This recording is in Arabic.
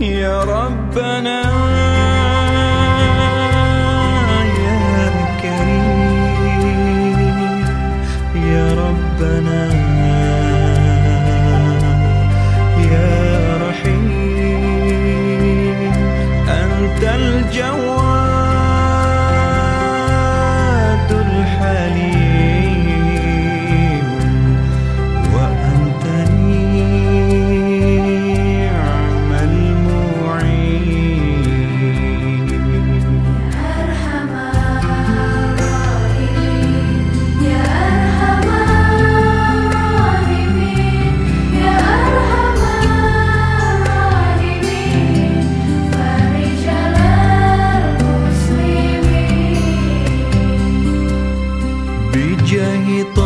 يا ربنا. بجاه طه